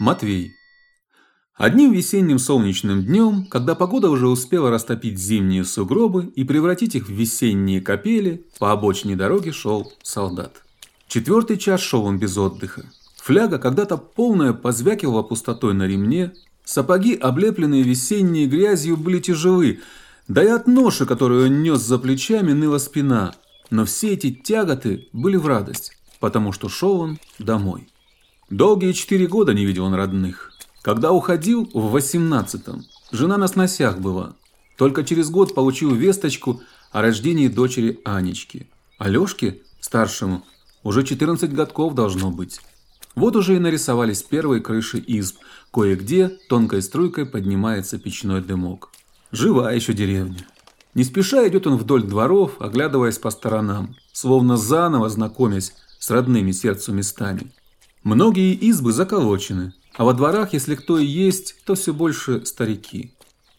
Матвей. Одним весенним солнечным днем, когда погода уже успела растопить зимние сугробы и превратить их в весенние капели, по обочине дороги шел солдат. Четвертый час шел он без отдыха. Фляга, когда-то полная, позвякивала пустотой на ремне, сапоги, облепленные весенней грязью, были тяжелы, да и от ноши, которую он нес за плечами, ныла спина. Но все эти тяготы были в радость, потому что шел он домой. Долгие четыре года не видел он родных. Когда уходил в восемнадцатом, жена на сносях была. Только через год получил весточку о рождении дочери Анечки. Алёшке, старшему, уже 14 годков должно быть. Вот уже и нарисовались первые крыши изб. Кое-где тонкой струйкой поднимается печной дымок. Жива еще деревня. Не спеша идет он вдоль дворов, оглядываясь по сторонам, словно заново знакомясь с родными сердцу местами. Многие избы заколочены, а во дворах, если кто и есть, то все больше старики.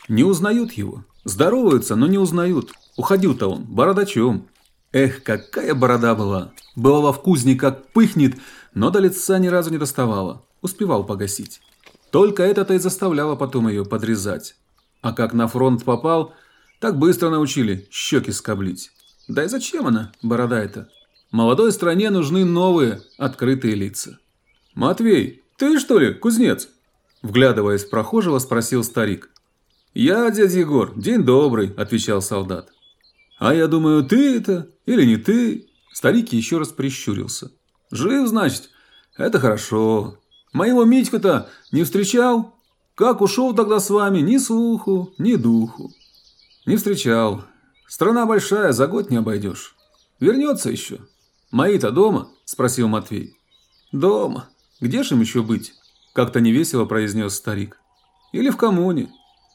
Не узнают его. Здороваются, но не узнают. Уходил-то он бородачом. Эх, какая борода была. Бывало в кузне как пыхнет, но до лица ни разу не доставала. Успевал погасить. Только это-то и заставляло потом ее подрезать. А как на фронт попал, так быстро научили щеки скоблить. Да и зачем она, борода эта? Молодой стране нужны новые, открытые лица. «Матвей, ты что ли, кузнец?» Вглядываясь в прохожего, спросил старик. «Я, дядя Егор, день добрый», – отвечал солдат. «А я думаю, ты это или не ты?» Старик еще раз прищурился. «Жив, значит? Это хорошо. Моего Митьку-то не встречал? Как ушел тогда с вами, ни слуху, ни духу». «Не встречал. Страна большая, за год не обойдешь. Вернется еще». «Мои-то дома?» – спросил Матвей. «Дома», где ж им еще быть? Как-то невесело произнес старик. Или в коммуне.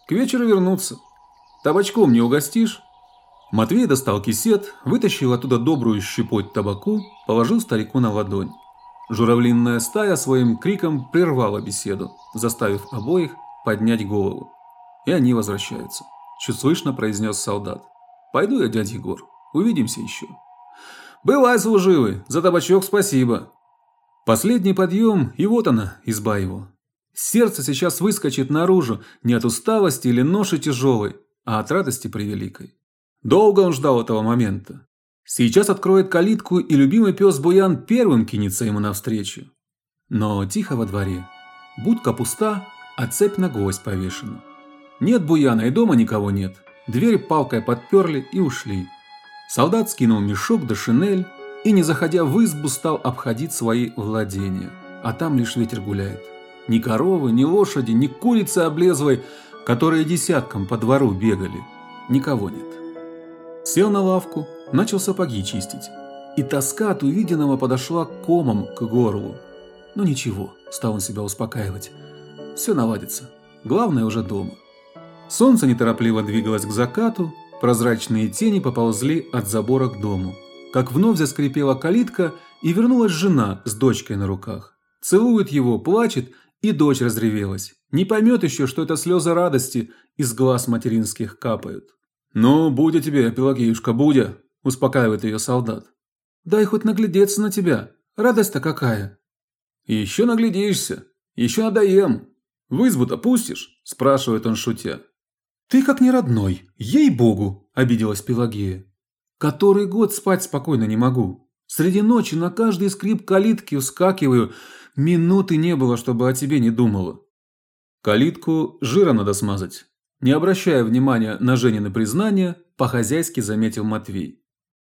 К вечеру вернуться. Табачком не угостишь? Матвей достал кисет, вытащил оттуда добрую щепоть табаку, положил старику на ладонь. Журавлинная стая своим криком прервала беседу, заставив обоих поднять голову. И они возвращаются. Чуть слышно произнес солдат. «Пойду я, дядя Егор. Увидимся еще». «Бывай, служивый, за табачок спасибо», Последний подъем, и вот она, изба его. Сердце сейчас выскочит наружу не от усталости или ноши тяжелой, а от радости превеликой. Долго он ждал этого момента. Сейчас откроет калитку, и любимый пес Буян первым кинется ему навстречу. Но тихо во дворе. Будка пуста, а цепь на гвоздь повешена. Нет Буяна, и дома никого нет. Дверь палкой подперли и ушли. Солдат скинул мешок да шинель, и, не заходя в избу, стал обходить свои владения. А там лишь ветер гуляет. Ни коровы, ни лошади, ни курицы облезвой, которые десятком по двору бегали. Никого нет. Сел на лавку, начал сапоги чистить. И тоска от увиденного подошла комом к горлу. Ну ничего, стал он себя успокаивать. Все наладится. Главное уже дома. Солнце неторопливо двигалось к закату, прозрачные тени поползли от забора к дому как вновь заскрипела калитка, и вернулась жена с дочкой на руках. Целует его, плачет, и дочь разревелась. Не поймет еще, что это слезы радости из глаз материнских капают. «Ну, будя тебе, Пелагеюшка, будя!» – успокаивает ее солдат. «Дай хоть наглядеться на тебя. Радость-то какая!» «Еще наглядишься. Еще надоем. В избу-то пустишь?» – спрашивает он шутя. «Ты как не родной, ей-богу!» – обиделась Пелагея. Который год спать спокойно не могу. Среди ночи на каждый скрип калитки вскакиваю. Минуты не было, чтобы о тебе не думала. Калитку жира надо смазать. Не обращая внимания на Женины признание, по-хозяйски заметил Матвей.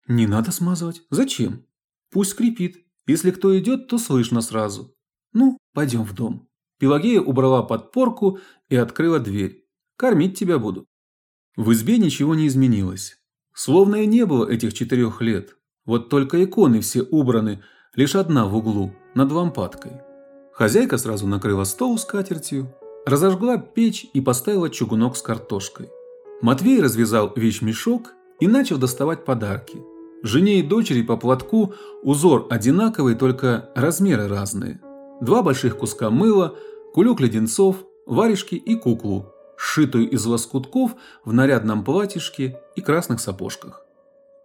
Не надо смазывать. Зачем? Пусть скрипит. Если кто идет, то слышно сразу. Ну, пойдем в дом. Пелагея убрала подпорку и открыла дверь. Кормить тебя буду. В избе ничего не изменилось. Словно и не было этих четырех лет. Вот только иконы все убраны, лишь одна в углу, над лампадкой. Хозяйка сразу накрыла стол с катертью, разожгла печь и поставила чугунок с картошкой. Матвей развязал вещмешок и начал доставать подарки. Жене и дочери по платку узор одинаковый, только размеры разные. Два больших куска мыла, кулек леденцов, варежки и куклу, сшитую из лоскутков в нарядном платьишке и красных сапожках.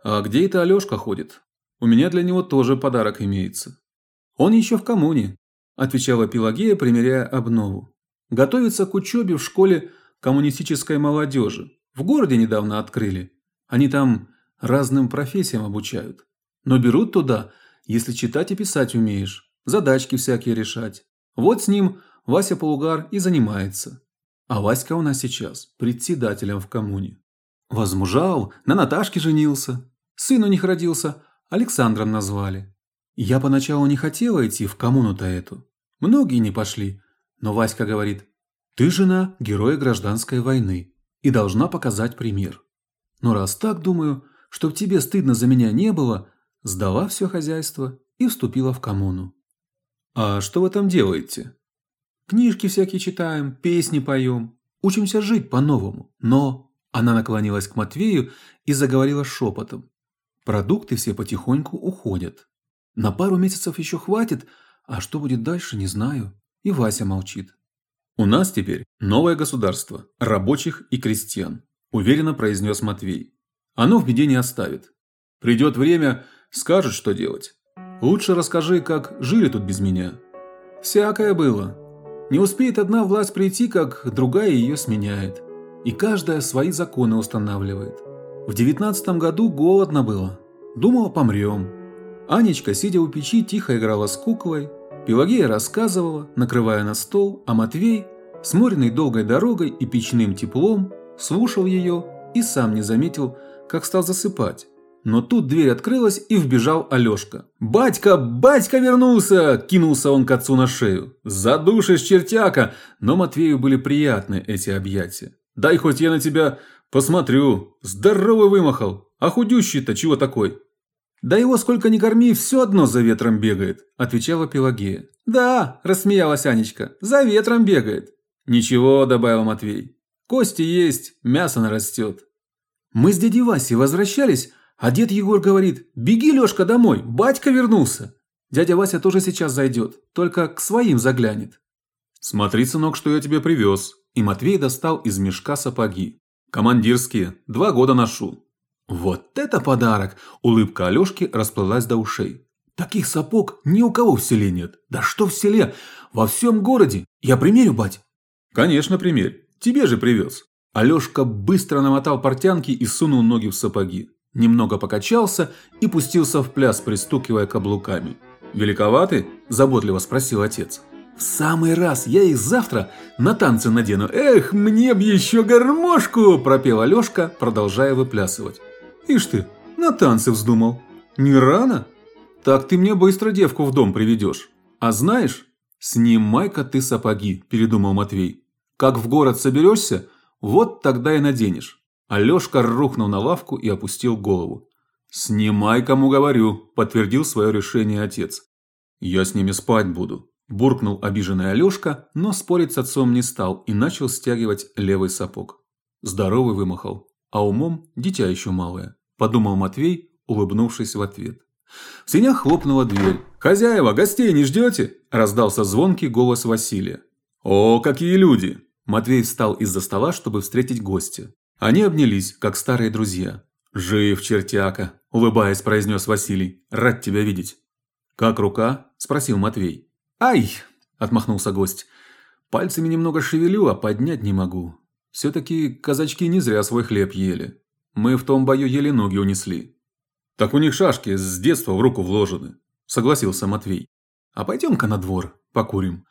А где это Алёшка ходит? У меня для него тоже подарок имеется. Он еще в коммуне. отвечала Пелагея, примеряя обнову. Готовится к учебе в школе коммунистической молодежи. В городе недавно открыли. Они там разным профессиям обучают. Но берут туда, если читать и писать умеешь, задачки всякие решать. Вот с ним Вася Полугар и занимается. А Васька у нас сейчас председателем в коммуне. Возмужал, на Наташке женился. Сын у них родился, Александром назвали. Я поначалу не хотела идти в коммуну-то эту. Многие не пошли. Но Васька говорит, ты жена героя гражданской войны и должна показать пример. Но раз так, думаю, чтоб тебе стыдно за меня не было, сдала все хозяйство и вступила в коммуну. А что вы там делаете? Книжки всякие читаем, песни поем, учимся жить по-новому. Но она наклонилась к Матвею и заговорила шепотом. Продукты все потихоньку уходят. На пару месяцев еще хватит, а что будет дальше, не знаю. И Вася молчит. У нас теперь новое государство рабочих и крестьян, уверенно произнес Матвей. Оно в беде не оставит. Придет время, скажет, что делать. Лучше расскажи, как жили тут без меня. Всякое было. Не успеет одна власть прийти, как другая ее сменяет. И каждая свои законы устанавливает. В девятнадцатом году голодно было. Думала, помрем. Анечка, сидя у печи, тихо играла с куклой. Пелагея рассказывала, накрывая на стол, а Матвей, сморенный долгой дорогой и печным теплом, слушал ее и сам не заметил, как стал засыпать. Но тут дверь открылась и вбежал Алешка. «Батька, батька вернулся!» – кинулся он к отцу на шею. «Задушишь, чертяка!» Но Матвею были приятны эти объятия. «Дай хоть я на тебя посмотрю. Здоровый вымахал. А худющий-то чего такой?» «Да его сколько ни корми, все одно за ветром бегает», – отвечала Пелагея. «Да», – рассмеялась Анечка, – «за ветром бегает». «Ничего», – добавил Матвей. «Кости есть, мясо нарастет». Мы с дядей Васей возвращались, а дед Егор говорит, беги, Лешка, домой, батька вернулся. Дядя Вася тоже сейчас зайдет, только к своим заглянет. Смотри, сынок, что я тебе привез. И Матвей достал из мешка сапоги. Командирские, два года ношу. Вот это подарок! Улыбка Алешки расплылась до ушей. Таких сапог ни у кого в селе нет. Да что в селе? Во всем городе. Я примерю, бать? Конечно, примерь. Тебе же привез. Алешка быстро намотал портянки и сунул ноги в сапоги немного покачался и пустился в пляс, пристукивая каблуками. «Великоваты?» – заботливо спросил отец. «В самый раз, я их завтра на танцы надену. Эх, мне б еще гармошку!» – пропел Алешка, продолжая выплясывать. «Ишь ты, на танцы вздумал. Не рано? Так ты мне быстро девку в дом приведешь. А знаешь, снимай-ка ты сапоги», – передумал Матвей. «Как в город соберешься, вот тогда и наденешь. Алешка рухнул на лавку и опустил голову. «Снимай, кому говорю», – подтвердил свое решение отец. «Я с ними спать буду», – буркнул обиженный Алешка, но спорить с отцом не стал и начал стягивать левый сапог. Здоровый вымахал, а умом дитя еще малое, подумал Матвей, улыбнувшись в ответ. В сенях хлопнула дверь. «Хозяева, гостей не ждете?» – раздался звонкий голос Василия. «О, какие люди!» Матвей встал из-за стола, чтобы встретить гостя. Они обнялись, как старые друзья. «Жив, чертяка!» – улыбаясь, произнес Василий. «Рад тебя видеть!» «Как рука?» – спросил Матвей. «Ай!» – отмахнулся гость. «Пальцами немного шевелю, а поднять не могу. Все-таки казачки не зря свой хлеб ели. Мы в том бою еле ноги унесли». «Так у них шашки с детства в руку вложены», – согласился Матвей. «А пойдем-ка на двор, покурим.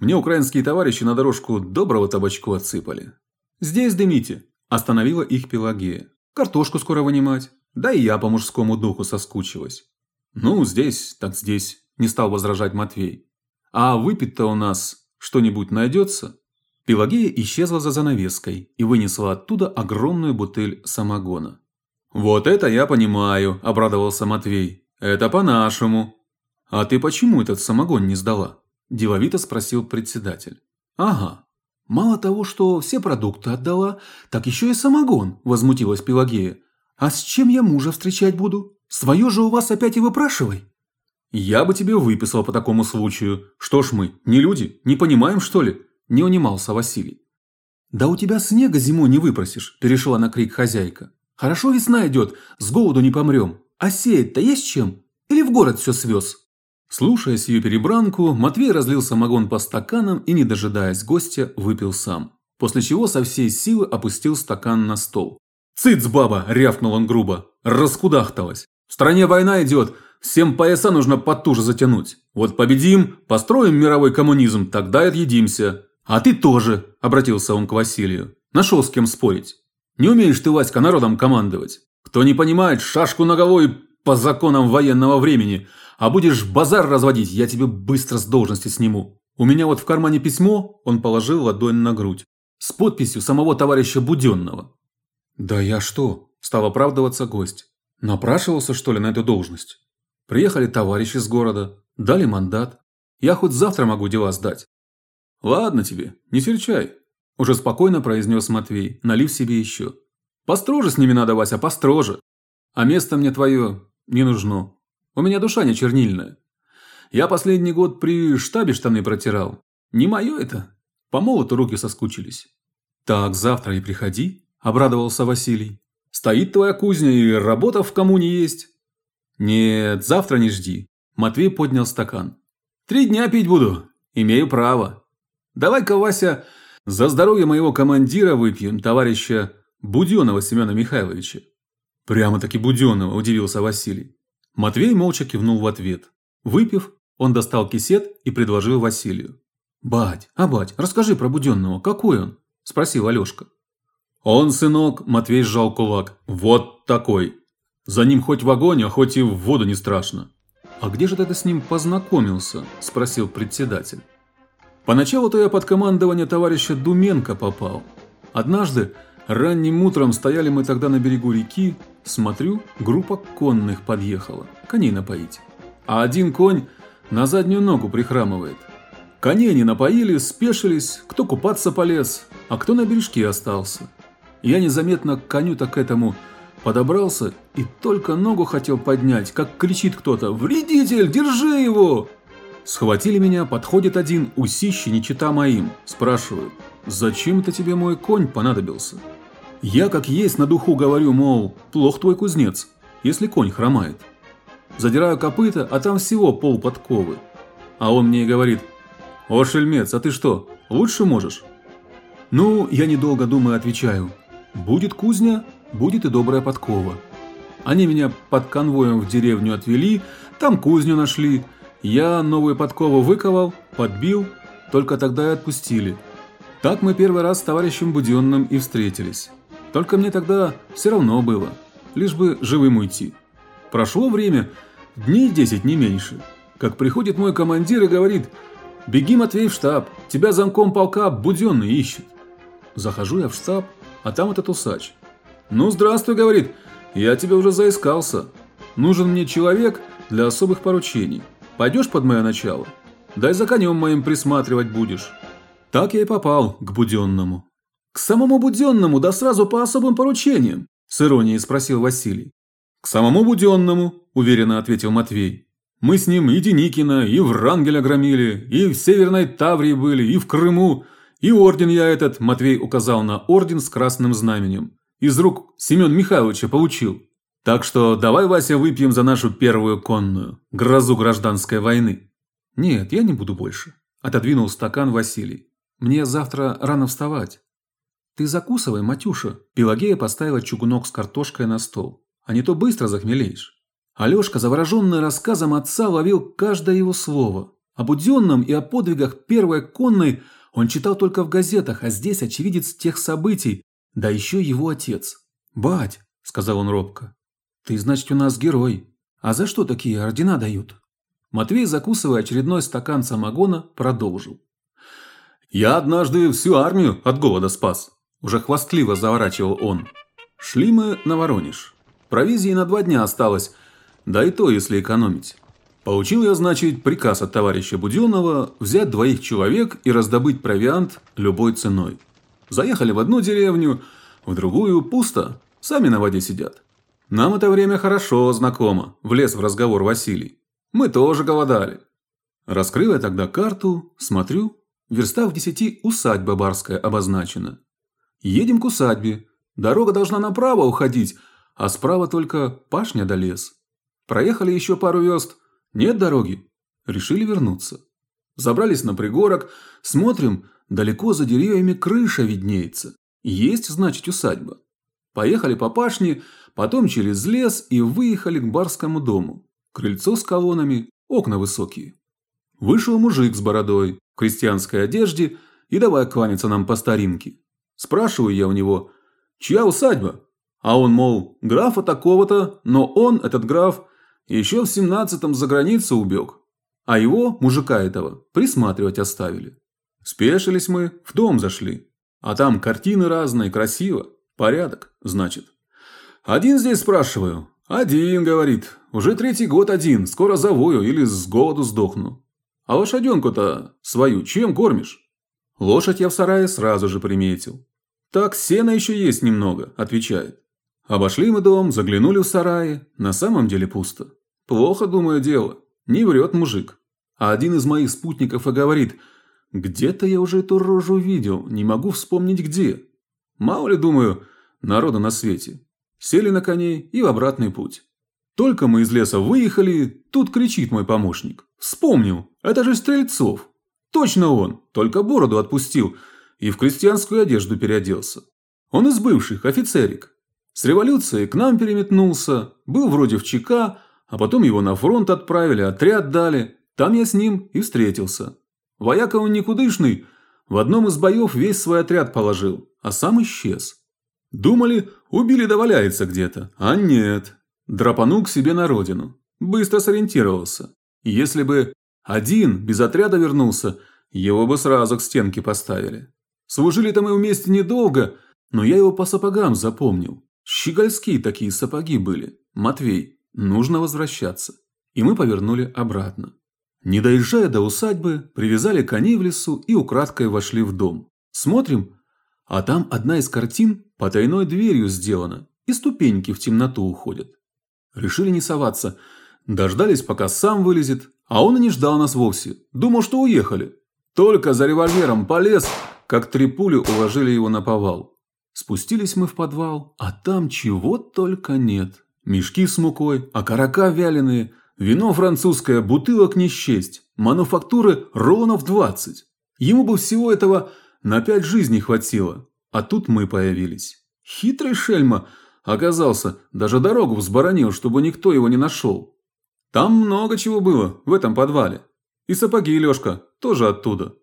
Мне украинские товарищи на дорожку доброго табачку отсыпали. Здесь дымите, Остановила их Пелагея. Картошку скоро вынимать. Да и я по мужскому духу соскучилась. Ну, здесь, так здесь, не стал возражать Матвей. А выпить-то у нас что-нибудь найдется? Пелагея исчезла за занавеской и вынесла оттуда огромную бутыль самогона. «Вот это я понимаю», – обрадовался Матвей. «Это по-нашему». «А ты почему этот самогон не сдала?» – деловито спросил председатель. «Ага, «Мало того, что все продукты отдала, так еще и самогон», – возмутилась Пелагея. «А с чем я мужа встречать буду? Свое же у вас опять и выпрашивай». «Я бы тебе выписал по такому случаю. Что ж мы, не люди, не понимаем, что ли?» – не унимался Василий. «Да у тебя снега зимой не выпросишь», – перешла на крик хозяйка. «Хорошо весна идет, с голоду не помрем. А сеять-то есть чем? Или в город все свез?» Слушая сию перебранку, Матвей разлил самогон по стаканам и, не дожидаясь гостя, выпил сам. После чего со всей силы опустил стакан на стол. «Цыц, баба!» – рявкнул он грубо. Раскудахталась. «В стране война идет, всем пояса нужно потуже затянуть. Вот победим, построим мировой коммунизм, тогда и отъедимся. А ты тоже!» – обратился он к Василию. «Нашел с кем спорить. Не умеешь ты, Васька, народом командовать. Кто не понимает, шашку ноговой по законам военного времени. А будешь базар разводить, я тебе быстро с должности сниму. У меня вот в кармане письмо, он положил ладонь на грудь, с подписью самого товарища Буденного. Да я что? Стал оправдываться гость. Напрашивался, что ли, на эту должность? Приехали товарищи с города, дали мандат. Я хоть завтра могу дела сдать. Ладно тебе, не серчай. Уже спокойно произнес Матвей, налив себе еще. Построже с ними надо, Вася, построже. А место мне твое не нужно. У меня душа не чернильная. Я последний год при штабе штаны протирал. Не мое это. По молоту руки соскучились. Так, завтра и приходи, обрадовался Василий. Стоит твоя кузня и работа в коммуне есть. Нет, завтра не жди. Матвей поднял стакан. Три дня пить буду. Имею право. Давай-ка, Вася, за здоровье моего командира выпьем, товарища Буденова Семена Михайловича. Прямо-таки Буденного, удивился Василий. Матвей молча кивнул в ответ. Выпив, он достал кисет и предложил Василию. «Бать, а бать, расскажи про Буденного, какой он?» – спросил Алешка. «Он, сынок», – Матвей сжал кулак, – «вот такой. За ним хоть в огонь, а хоть и в воду не страшно». «А где же ты с ним познакомился?» – спросил председатель. «Поначалу-то я под командование товарища Думенко попал. Однажды Ранним утром стояли мы тогда на берегу реки, смотрю, группа конных подъехала, коней напоить. А один конь на заднюю ногу прихрамывает. Коней не напоили, спешились, кто купаться полез, а кто на бережке остался. Я незаметно к коню так этому подобрался и только ногу хотел поднять, как кричит кто-то «Вредитель, держи его!» Схватили меня, подходит один, усищи не чита моим, спрашивают «Зачем это тебе мой конь понадобился?» Я как есть на духу говорю, мол, плох твой кузнец, если конь хромает. Задираю копыта, а там всего пол подковы. А он мне и говорит, «О, шельмец, а ты что, лучше можешь?» Ну, я недолго думая отвечаю, «Будет кузня, будет и добрая подкова». Они меня под конвоем в деревню отвели, там кузню нашли. Я новую подкову выковал, подбил, только тогда и отпустили. Так мы первый раз с товарищем Буденным и встретились. Только мне тогда все равно было, лишь бы живым уйти. Прошло время, дней десять не меньше, как приходит мой командир и говорит «Беги, Матвей, в штаб, тебя замком полка Буденный ищет». Захожу я в штаб, а там этот усач. «Ну, здравствуй», — говорит, — «я тебя уже заискался. Нужен мне человек для особых поручений. Пойдешь под мое начало? Дай за конем моим присматривать будешь». Так я и попал к Буденному. «К самому Буденному, да сразу по особым поручениям?» – с иронией спросил Василий. «К самому Буденному», – уверенно ответил Матвей. «Мы с ним и Деникина, и Врангеля громили, и в Северной Таврии были, и в Крыму, и орден я этот», – Матвей указал на орден с красным знаменем. «Из рук Семен Михайловича получил. Так что давай, Вася, выпьем за нашу первую конную, грозу гражданской войны». «Нет, я не буду больше», – отодвинул стакан Василий. «Мне завтра рано вставать». «Ты закусывай, Матюша!» Пелагея поставила чугунок с картошкой на стол. «А не то быстро захмелеешь». Алешка, завороженный рассказом отца, ловил каждое его слово. О Буденном и о подвигах первой конной он читал только в газетах, а здесь очевидец тех событий, да еще его отец. «Бать!» – сказал он робко. «Ты, значит, у нас герой. А за что такие ордена дают?» Матвей, закусывая очередной стакан самогона, продолжил. «Я однажды всю армию от голода спас. Уже хвастливо заворачивал он. Шли мы на Воронеж. Провизии на два дня осталось, да и то, если экономить. Получил я, значит, приказ от товарища Буденного взять двоих человек и раздобыть провиант любой ценой. Заехали в одну деревню, в другую пусто, сами на воде сидят. Нам это время хорошо знакомо, влез в разговор Василий. Мы тоже голодали. Раскрыл я тогда карту, смотрю, в верстах в десяти усадьба барская обозначена. Едем к усадьбе. Дорога должна направо уходить, а справа только пашня да лес. Проехали еще пару верст. Нет дороги. Решили вернуться. Забрались на пригорок, смотрим, далеко за деревьями крыша виднеется. Есть, значит, усадьба. Поехали по пашне, потом через лес и выехали к барскому дому. Крыльцо с колоннами, окна высокие. Вышел мужик с бородой, в крестьянской одежде и давай кланяться нам по старинке. Спрашиваю я у него, чья усадьба? А он, мол, графа такого-то, но он, этот граф, еще в семнадцатом за границу убег. А его, мужика этого, присматривать оставили. Спешились мы, в дом зашли. А там картины разные, красиво. Порядок, значит. Один здесь спрашиваю. Один, говорит. Уже третий год один, скоро завою или с голоду сдохну. А лошаденку-то свою чем кормишь? Лошадь я в сарае сразу же приметил. Так, сена еще есть немного, отвечает. Обошли мы дом, заглянули в сарае, на самом деле пусто. Плохо, думаю, дело. Не врет мужик. А один из моих спутников и говорит, где-то я уже эту рожу видел, не могу вспомнить где. Мало ли, думаю, народа на свете. Сели на коней и в обратный путь. Только мы из леса выехали, тут кричит мой помощник. Вспомнил, это же Стрельцов. Точно он, только бороду отпустил и в крестьянскую одежду переоделся. Он из бывших, офицерик. С революцией к нам переметнулся, был вроде в ЧК, а потом его на фронт отправили, отряд дали. Там я с ним и встретился. Вояка он никудышный, в одном из боев весь свой отряд положил, а сам исчез. Думали, убили да валяется где-то, а нет. Драпанул к себе на родину. Быстро сориентировался. Если бы один без отряда вернулся, его бы сразу к стенке поставили. Служили-то мы вместе недолго, но я его по сапогам запомнил. Щегольские такие сапоги были. Матвей, нужно возвращаться. И мы повернули обратно. Не доезжая до усадьбы, привязали коней в лесу и украдкой вошли в дом. Смотрим, а там одна из картин потайной дверью сделана, и ступеньки в темноту уходят. Решили не соваться. Дождались, пока сам вылезет, а он и не ждал нас вовсе. Думал, что уехали. Только за револьвером полез, как три пули уложили его на повал. Спустились мы в подвал, а там чего только нет. Мешки с мукой, окорока вяленые, вино французское, бутылок не счесть, мануфактуры ровно в двадцать. Ему бы всего этого на пять жизней хватило, а тут мы появились. Хитрый шельма оказался, даже дорогу взборонил, чтобы никто его не нашел. Там много чего было в этом подвале. И сапоги Лёшка тоже оттуда.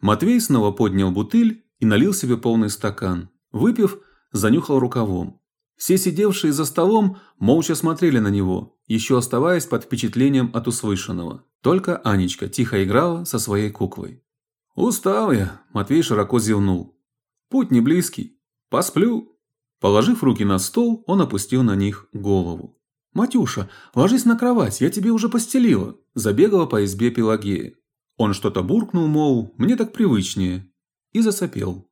Матвей снова поднял бутыль и налил себе полный стакан. Выпив, занюхал рукавом. Все сидевшие за столом молча смотрели на него, еще оставаясь под впечатлением от услышанного. Только Анечка тихо играла со своей куклой. «Устал я», – Матвей широко зевнул. «Путь не близкий. Посплю». Положив руки на стол, он опустил на них голову. «Матюша, ложись на кровать, я тебе уже постелила», – забегала по избе Пелагея. Он что-то буркнул, мол, мне так привычнее, и засопел.